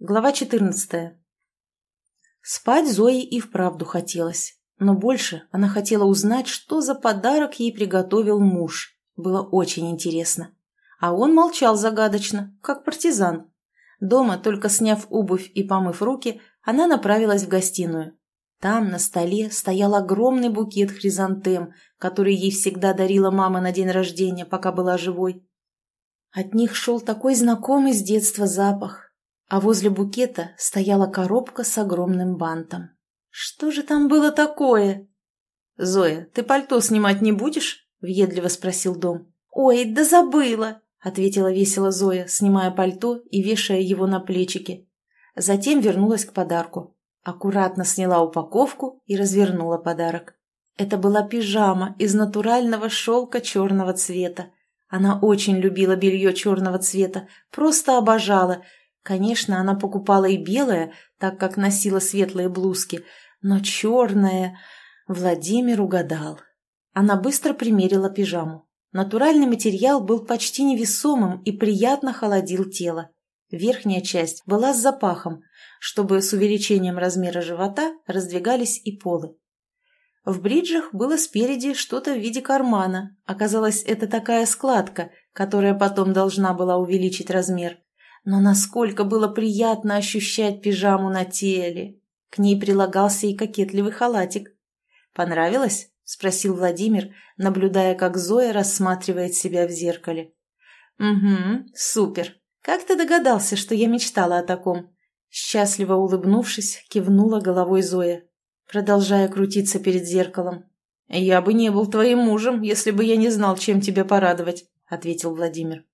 Глава 14. Спать Зое и вправду хотелось. Но больше она хотела узнать, что за подарок ей приготовил муж. Было очень интересно. А он молчал загадочно, как партизан. Дома, только сняв обувь и помыв руки, она направилась в гостиную. Там на столе стоял огромный букет хризантем, который ей всегда дарила мама на день рождения, пока была живой. От них шел такой знакомый с детства запах, а возле букета стояла коробка с огромным бантом. Что же там было такое? «Зоя, ты пальто снимать не будешь?» — въедливо спросил Дом. «Ой, да забыла!» — ответила весело Зоя, снимая пальто и вешая его на плечики. Затем вернулась к подарку. Аккуратно сняла упаковку и развернула подарок. Это была пижама из натурального шелка черного цвета. Она очень любила белье черного цвета, просто обожала — Конечно, она покупала и белое, так как носила светлые блузки, но черное... Владимир угадал. Она быстро примерила пижаму. Натуральный материал был почти невесомым и приятно холодил тело. Верхняя часть была с запахом, чтобы с увеличением размера живота раздвигались и полы. В бриджах было спереди что-то в виде кармана. Оказалось, это такая складка, которая потом должна была увеличить размер. Но насколько было приятно ощущать пижаму на теле. К ней прилагался и кокетливый халатик. «Понравилось?» – спросил Владимир, наблюдая, как Зоя рассматривает себя в зеркале. «Угу, супер. Как ты догадался, что я мечтала о таком?» Счастливо улыбнувшись, кивнула головой Зоя, продолжая крутиться перед зеркалом. «Я бы не был твоим мужем, если бы я не знал, чем тебя порадовать», — ответил Владимир.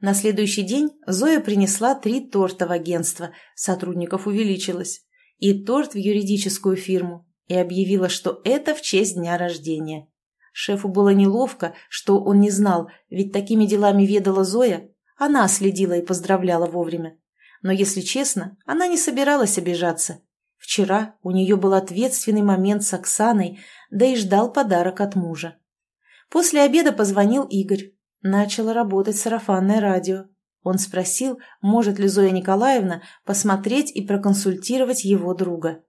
На следующий день Зоя принесла три торта в агентство, сотрудников увеличилось, и торт в юридическую фирму, и объявила, что это в честь дня рождения. Шефу было неловко, что он не знал, ведь такими делами ведала Зоя, она следила и поздравляла вовремя. Но, если честно, она не собиралась обижаться. Вчера у нее был ответственный момент с Оксаной, да и ждал подарок от мужа. После обеда позвонил Игорь, Начало работать сарафанное радио. Он спросил, может ли Зоя Николаевна посмотреть и проконсультировать его друга.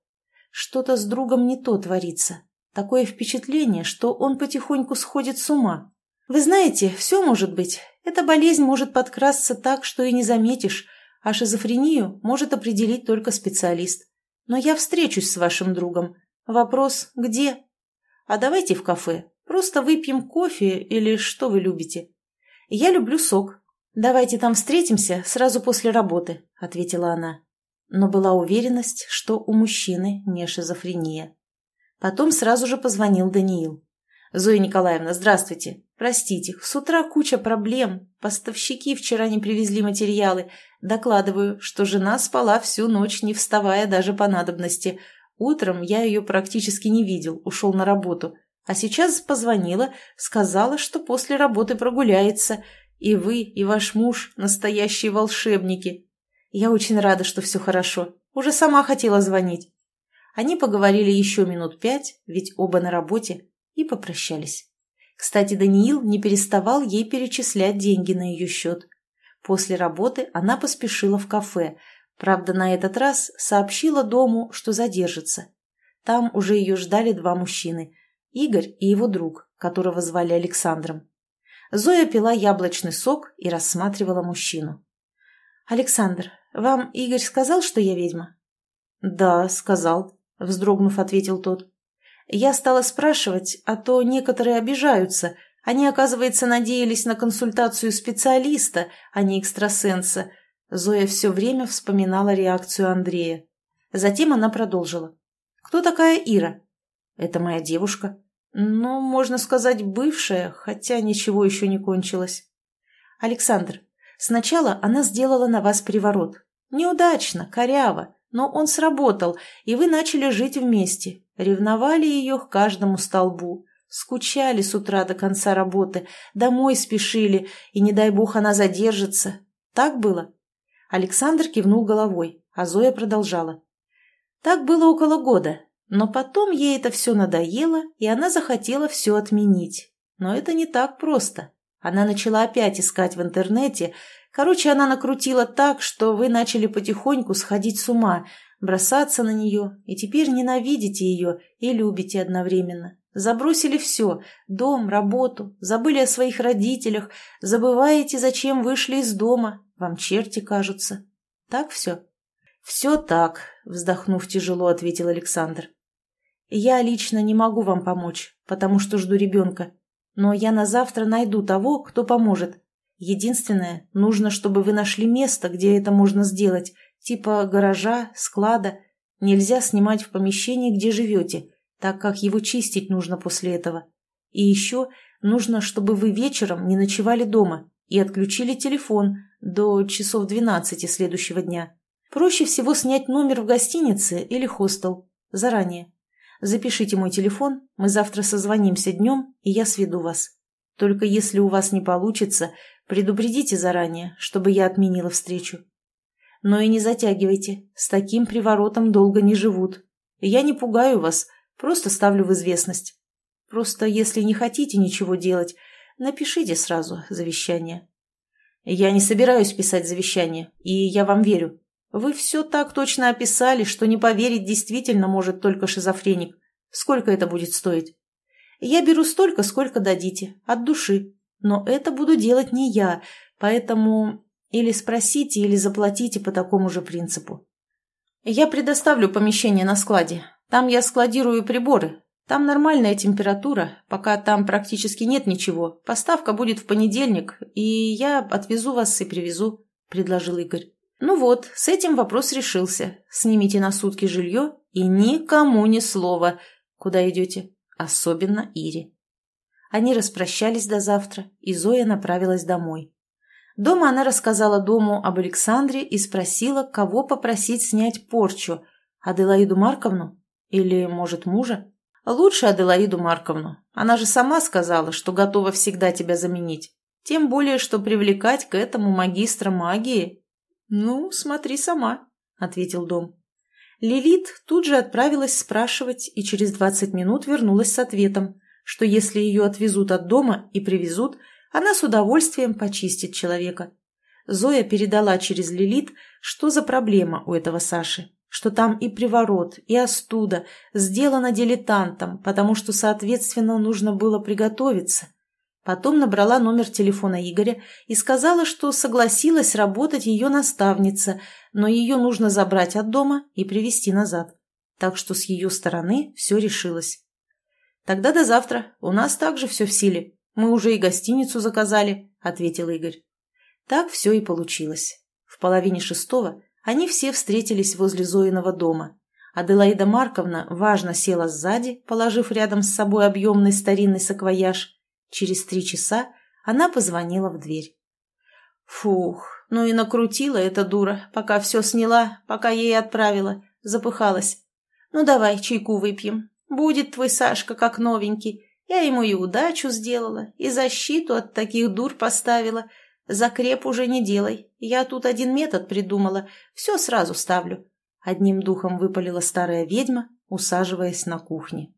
Что-то с другом не то творится. Такое впечатление, что он потихоньку сходит с ума. Вы знаете, все может быть. Эта болезнь может подкрасться так, что и не заметишь, а шизофрению может определить только специалист. Но я встречусь с вашим другом. Вопрос «где?» А давайте в кафе. Просто выпьем кофе или что вы любите. «Я люблю сок. Давайте там встретимся сразу после работы», — ответила она. Но была уверенность, что у мужчины не шизофрения. Потом сразу же позвонил Даниил. «Зоя Николаевна, здравствуйте. Простите, с утра куча проблем. Поставщики вчера не привезли материалы. Докладываю, что жена спала всю ночь, не вставая даже по надобности. Утром я ее практически не видел, ушел на работу. А сейчас позвонила, сказала, что после работы прогуляется, и вы, и ваш муж – настоящие волшебники. Я очень рада, что все хорошо. Уже сама хотела звонить. Они поговорили еще минут пять, ведь оба на работе, и попрощались. Кстати, Даниил не переставал ей перечислять деньги на ее счет. После работы она поспешила в кафе, правда, на этот раз сообщила дому, что задержится. Там уже ее ждали два мужчины – Игорь и его друг, которого звали Александром. Зоя пила яблочный сок и рассматривала мужчину. «Александр, вам Игорь сказал, что я ведьма?» «Да, сказал», — вздрогнув, ответил тот. «Я стала спрашивать, а то некоторые обижаются. Они, оказывается, надеялись на консультацию специалиста, а не экстрасенса». Зоя все время вспоминала реакцию Андрея. Затем она продолжила. «Кто такая Ира?» Это моя девушка. Ну, можно сказать, бывшая, хотя ничего еще не кончилось. Александр, сначала она сделала на вас приворот. Неудачно, коряво, но он сработал, и вы начали жить вместе. Ревновали ее к каждому столбу. Скучали с утра до конца работы, домой спешили, и, не дай бог, она задержится. Так было? Александр кивнул головой, а Зоя продолжала. Так было около года, но потом ей это все надоело, и она захотела все отменить. Но это не так просто. Она начала опять искать в интернете, Короче, она накрутила так, что вы начали потихоньку сходить с ума, бросаться на нее, и теперь ненавидите ее и любите одновременно. Забросили все – дом, работу, забыли о своих родителях, забываете, зачем вышли из дома, вам черти кажутся. Так все? Все так, вздохнув тяжело, ответил Александр. Я лично не могу вам помочь, потому что жду ребенка. Но я на завтра найду того, кто поможет. Единственное, нужно, чтобы вы нашли место, где это можно сделать, типа гаража, склада. Нельзя снимать в помещении, где живете, так как его чистить нужно после этого. И еще нужно, чтобы вы вечером не ночевали дома и отключили телефон до часов 12 следующего дня. Проще всего снять номер в гостинице или хостел. Заранее. Запишите мой телефон, мы завтра созвонимся днем, и я сведу вас. Только если у вас не получится, предупредите заранее, чтобы я отменила встречу. Но и не затягивайте, с таким приворотом долго не живут. Я не пугаю вас, просто ставлю в известность. Просто если не хотите ничего делать, напишите сразу завещание. Я не собираюсь писать завещание, и я вам верю. Вы все так точно описали, что не поверить действительно может только шизофреник. Сколько это будет стоить? Я беру столько, сколько дадите, от души. Но это буду делать не я, поэтому или спросите, или заплатите по такому же принципу. Я предоставлю помещение на складе. Там я складирую приборы. Там нормальная температура, пока там практически нет ничего. Поставка будет в понедельник, и я отвезу вас и привезу», — предложил Игорь. Ну вот, с этим вопрос решился. Снимите на сутки жилье и никому ни слова. Куда идете? Особенно Ире. Они распрощались до завтра, и Зоя направилась домой. Дома она рассказала дому об Александре и спросила, кого попросить снять порчу. Аделаиду Марковну? Или, может, мужа? Лучше Аделаиду Марковну. Она же сама сказала, что готова всегда тебя заменить. Тем более, что привлекать к этому магистра магии «Ну, смотри сама», — ответил Дом. Лилит тут же отправилась спрашивать и через двадцать минут вернулась с ответом, что если ее отвезут от дома и привезут, она с удовольствием почистит человека. Зоя передала через Лилит, что за проблема у этого Саши, что там и приворот, и остуда, сделано дилетантом, потому что, соответственно, нужно было приготовиться — Потом набрала номер телефона Игоря и сказала, что согласилась работать ее наставница, но ее нужно забрать от дома и привезти назад. Так что с ее стороны все решилось. «Тогда до завтра. У нас также все в силе. Мы уже и гостиницу заказали», — ответил Игорь. Так все и получилось. В половине шестого они все встретились возле Зоиного дома. Аделаида Марковна важно села сзади, положив рядом с собой объемный старинный саквояж, Через три часа она позвонила в дверь. Фух, ну и накрутила эта дура, пока все сняла, пока ей отправила. Запыхалась. Ну давай чайку выпьем. Будет твой Сашка как новенький. Я ему и удачу сделала, и защиту от таких дур поставила. Закреп уже не делай. Я тут один метод придумала. Все сразу ставлю. Одним духом выпалила старая ведьма, усаживаясь на кухне.